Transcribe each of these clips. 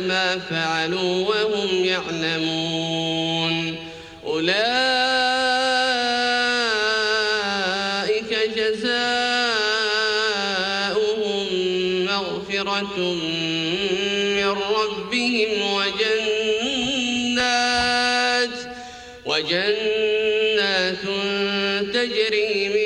ما فعلوا وهم يعلمون. أولئك جزاؤهم مغفرة من ربهم وجنات وجنات تجري من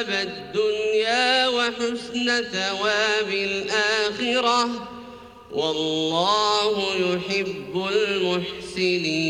ثواب الدنيا وحسن ثواب الآخرة. والله يحب المحسنين.